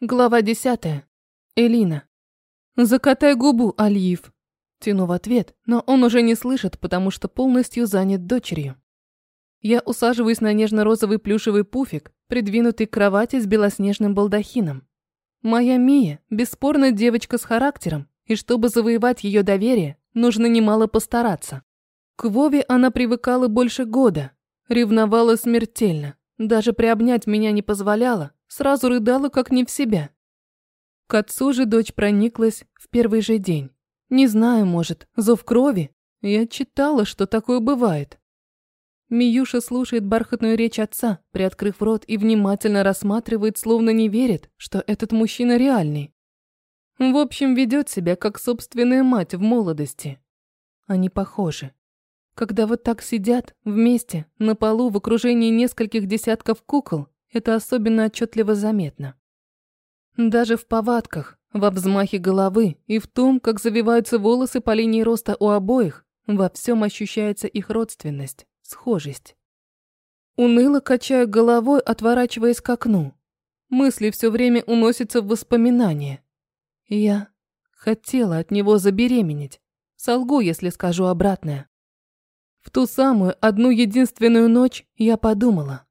Глава десятая. Элина. «Закатай губу, Алиев!» Тяну в ответ, но он уже не слышит, потому что полностью занят дочерью. Я усаживаюсь на нежно-розовый плюшевый пуфик, придвинутый к кровати с белоснежным балдахином. Моя Мия – бесспорно девочка с характером, и чтобы завоевать ее доверие, нужно немало постараться. К Вове она привыкала больше года, ревновала смертельно, даже приобнять меня не позволяла, сразу рыдала как не в себя. К отцу же дочь прониклась в первый же день. Не знаю, может, зов крови? Я читала, что такое бывает. Миюша слушает бархатную речь отца, приоткрыв рот и внимательно рассматривает, словно не верит, что этот мужчина реальный. В общем, ведет себя как собственная мать в молодости. Они похожи. Когда вот так сидят, вместе, на полу, в окружении нескольких десятков кукол, это особенно отчетливо заметно. Даже в повадках, во взмахе головы и в том, как завиваются волосы по линии роста у обоих, во всем ощущается их родственность, схожесть. Уныло качаю головой, отворачиваясь к окну. Мысли все время уносятся в воспоминания. Я хотела от него забеременеть. Солгу, если скажу обратное. В ту самую одну единственную ночь я подумала.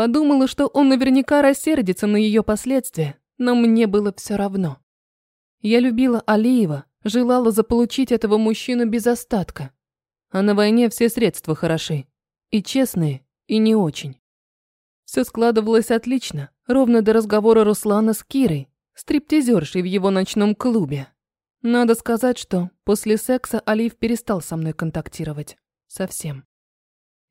Подумала, что он наверняка рассердится на ее последствия, но мне было все равно. Я любила Алиева, желала заполучить этого мужчину без остатка. А на войне все средства хороши. И честные, и не очень. Все складывалось отлично, ровно до разговора Руслана с Кирой, стриптизершей в его ночном клубе. Надо сказать, что после секса Алиев перестал со мной контактировать. Совсем.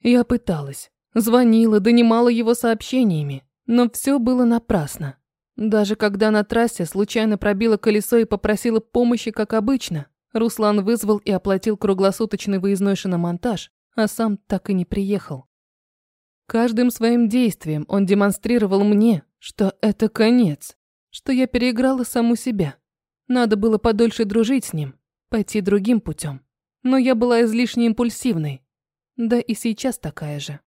Я пыталась. Звонила, донимала его сообщениями. Но все было напрасно. Даже когда на трассе случайно пробила колесо и попросила помощи, как обычно, Руслан вызвал и оплатил круглосуточный выездной шиномонтаж, а сам так и не приехал. Каждым своим действием он демонстрировал мне, что это конец, что я переиграла саму себя. Надо было подольше дружить с ним, пойти другим путем но я была излишне импульсивной. Да и сейчас такая же.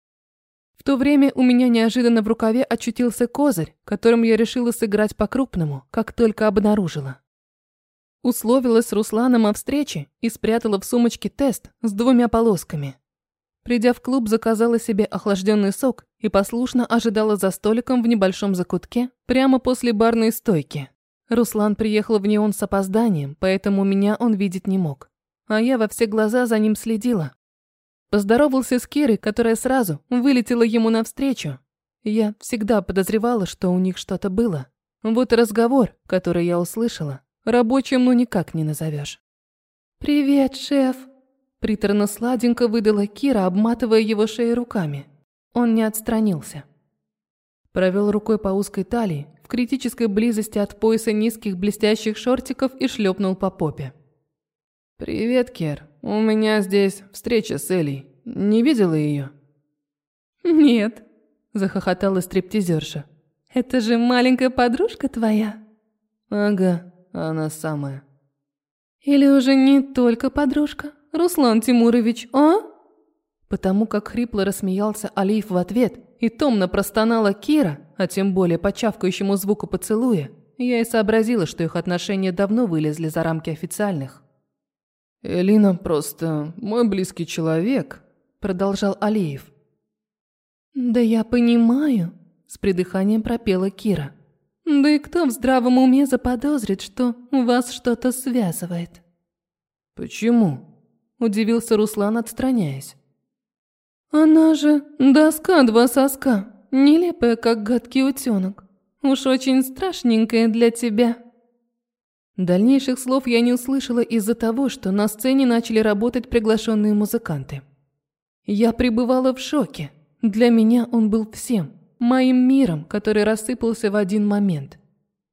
В то время у меня неожиданно в рукаве очутился козырь, которым я решила сыграть по-крупному, как только обнаружила. Условилась с Русланом о встрече и спрятала в сумочке тест с двумя полосками. Придя в клуб, заказала себе охлажденный сок и послушно ожидала за столиком в небольшом закутке прямо после барной стойки. Руслан приехал в неон с опозданием, поэтому меня он видеть не мог а я во все глаза за ним следила. Поздоровался с Кирой, которая сразу вылетела ему навстречу. Я всегда подозревала, что у них что-то было. Вот разговор, который я услышала, рабочим ну никак не назовешь. «Привет, шеф!» Приторно-сладенько выдала Кира, обматывая его шею руками. Он не отстранился. Провел рукой по узкой талии, в критической близости от пояса низких блестящих шортиков и шлепнул по попе. «Привет, Кер. У меня здесь встреча с Элей. Не видела ее?» «Нет», – захохотала стриптизерша. «Это же маленькая подружка твоя?» «Ага, она самая». «Или уже не только подружка, Руслан Тимурович, а?» Потому как хрипло рассмеялся Алиев в ответ и томно простонала Кира, а тем более по чавкающему звуку поцелуя, я и сообразила, что их отношения давно вылезли за рамки официальных. «Элина просто мой близкий человек», – продолжал Алиев. «Да я понимаю», – с придыханием пропела Кира. «Да и кто в здравом уме заподозрит, что вас что-то связывает?» «Почему?» – удивился Руслан, отстраняясь. «Она же доска два соска, нелепая, как гадкий утенок. Уж очень страшненькая для тебя». Дальнейших слов я не услышала из-за того, что на сцене начали работать приглашенные музыканты. Я пребывала в шоке. Для меня он был всем, моим миром, который рассыпался в один момент.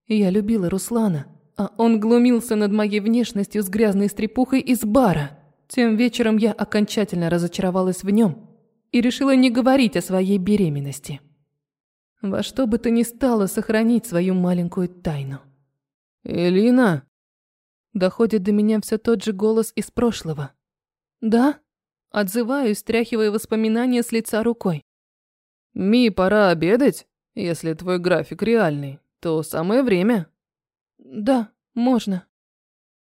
Я любила Руслана, а он глумился над моей внешностью с грязной стрепухой из бара. Тем вечером я окончательно разочаровалась в нем и решила не говорить о своей беременности. Во что бы то ни стало сохранить свою маленькую тайну. «Элина!» Доходит до меня все тот же голос из прошлого. «Да?» Отзываюсь, стряхивая воспоминания с лица рукой. «Ми, пора обедать, если твой график реальный. то самое время. Да, можно.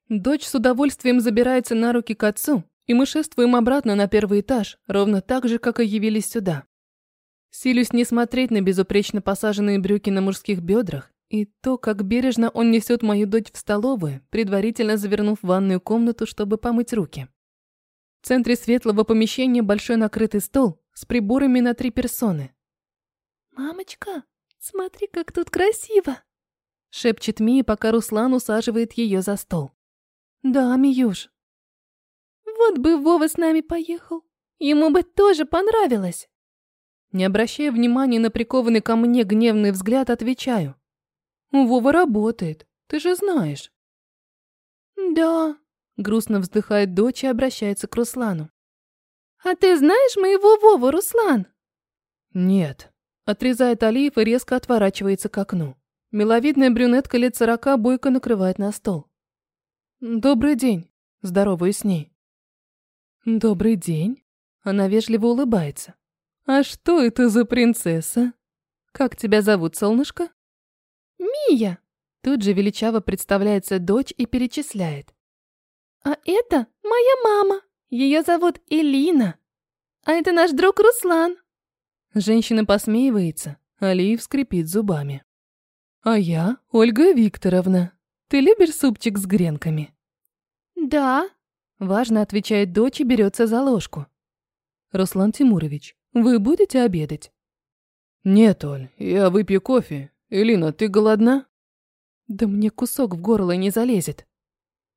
Дочь с удовольствием забирается на руки к отцу, и мы шествуем обратно на первый этаж, ровно так же, как и явились сюда. Силюсь не смотреть на безупречно посаженные брюки на мужских бедрах и то, как бережно он несет мою дочь в столовую, предварительно завернув в ванную комнату, чтобы помыть руки. В центре светлого помещения большой накрытый стол с приборами на три персоны. «Мамочка, смотри, как тут красиво!» шепчет Мия, пока Руслан усаживает ее за стол. «Да, Миюш». «Вот бы Вова с нами поехал. Ему бы тоже понравилось». Не обращая внимания на прикованный ко мне гневный взгляд, отвечаю. «Вова работает, ты же знаешь». «Да», — грустно вздыхает дочь и обращается к Руслану. «А ты знаешь моего Вову, Руслан?» «Нет», — отрезает Алиев и резко отворачивается к окну. Миловидная брюнетка лет сорока бойко накрывает на стол. «Добрый день», — здороваюсь с ней. «Добрый день», — она вежливо улыбается. «А что это за принцесса? Как тебя зовут, солнышко?» «Мия!» Тут же величаво представляется дочь и перечисляет. «А это моя мама. Ее зовут Элина. А это наш друг Руслан». Женщина посмеивается, Алиев скрипит зубами. «А я Ольга Викторовна. Ты любишь супчик с гренками?» «Да», — важно отвечает дочь и берется за ложку. «Руслан Тимурович, вы будете обедать?» «Нет, Оль, я выпью кофе. Элина, ты голодна?» «Да мне кусок в горло не залезет».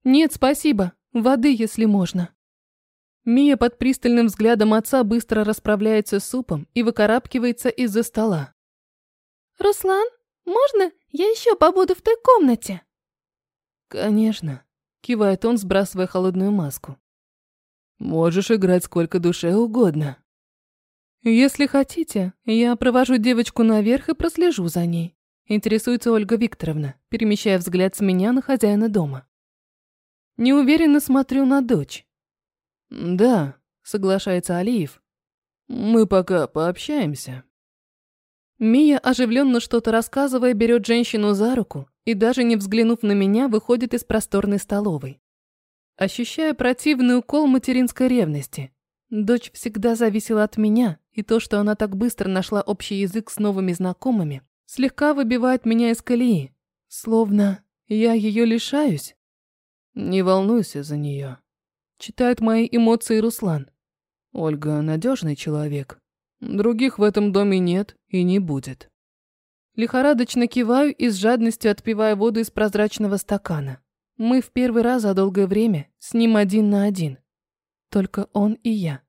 «Нет, спасибо. Воды, если можно». Мия под пристальным взглядом отца быстро расправляется с супом и выкарабкивается из-за стола. «Руслан, можно я еще побуду в той комнате?» «Конечно», — кивает он, сбрасывая холодную маску. «Можешь играть сколько душе угодно». «Если хотите, я провожу девочку наверх и прослежу за ней», интересуется Ольга Викторовна, перемещая взгляд с меня на хозяина дома. Неуверенно смотрю на дочь. «Да», — соглашается Алиев. «Мы пока пообщаемся». Мия, оживленно что-то рассказывая, берет женщину за руку и, даже не взглянув на меня, выходит из просторной столовой. Ощущая противный укол материнской ревности. Дочь всегда зависела от меня, и то, что она так быстро нашла общий язык с новыми знакомыми, слегка выбивает меня из колеи. Словно я ее лишаюсь. Не волнуйся за нее. Читает мои эмоции Руслан. Ольга надежный человек. Других в этом доме нет и не будет. Лихорадочно киваю и с жадностью отпиваю воду из прозрачного стакана. Мы в первый раз за долгое время с ним один на один. Только он и я.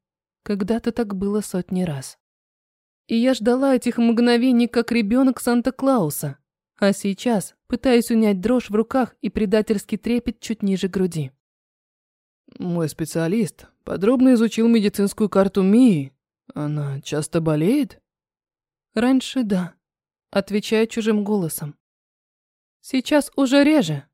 Когда-то так было сотни раз. И я ждала этих мгновений, как ребенок Санта-Клауса. А сейчас пытаюсь унять дрожь в руках и предательский трепет чуть ниже груди. Мой специалист подробно изучил медицинскую карту Мии она часто болеет? Раньше да, отвечаю чужим голосом. Сейчас уже реже.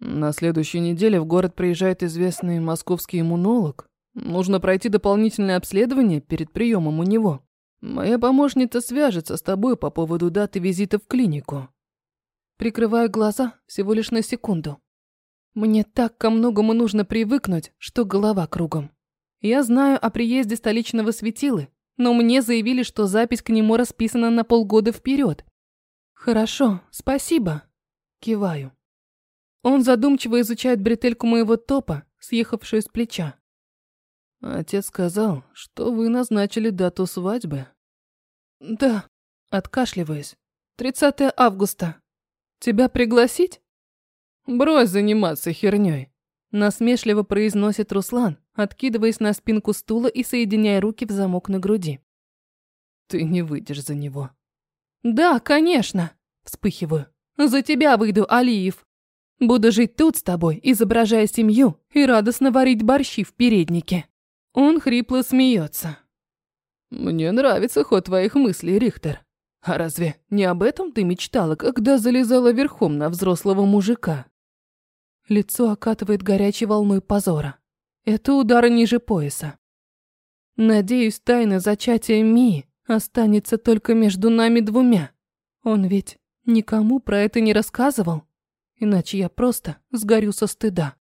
На следующей неделе в город приезжает известный московский иммунолог. Нужно пройти дополнительное обследование перед приемом у него. Моя помощница свяжется с тобой по поводу даты визита в клинику. Прикрываю глаза всего лишь на секунду. Мне так ко многому нужно привыкнуть, что голова кругом. Я знаю о приезде столичного светилы, но мне заявили, что запись к нему расписана на полгода вперед. Хорошо, спасибо. Киваю. Он задумчиво изучает бретельку моего топа, съехавшую с плеча. Отец сказал, что вы назначили дату свадьбы. Да, откашливаюсь. 30 августа. Тебя пригласить? Брось заниматься херней. Насмешливо произносит Руслан, откидываясь на спинку стула и соединяя руки в замок на груди. Ты не выйдешь за него. Да, конечно. Вспыхиваю. За тебя выйду, Алиев. Буду жить тут с тобой, изображая семью и радостно варить борщи в переднике. Он хрипло смеется. Мне нравится ход твоих мыслей, Рихтер. А разве не об этом ты мечтала, когда залезала верхом на взрослого мужика? Лицо окатывает горячей волной позора. Это удар ниже пояса. Надеюсь, тайна зачатия Мии останется только между нами двумя. Он ведь Никому про это не рассказывал, иначе я просто сгорю со стыда.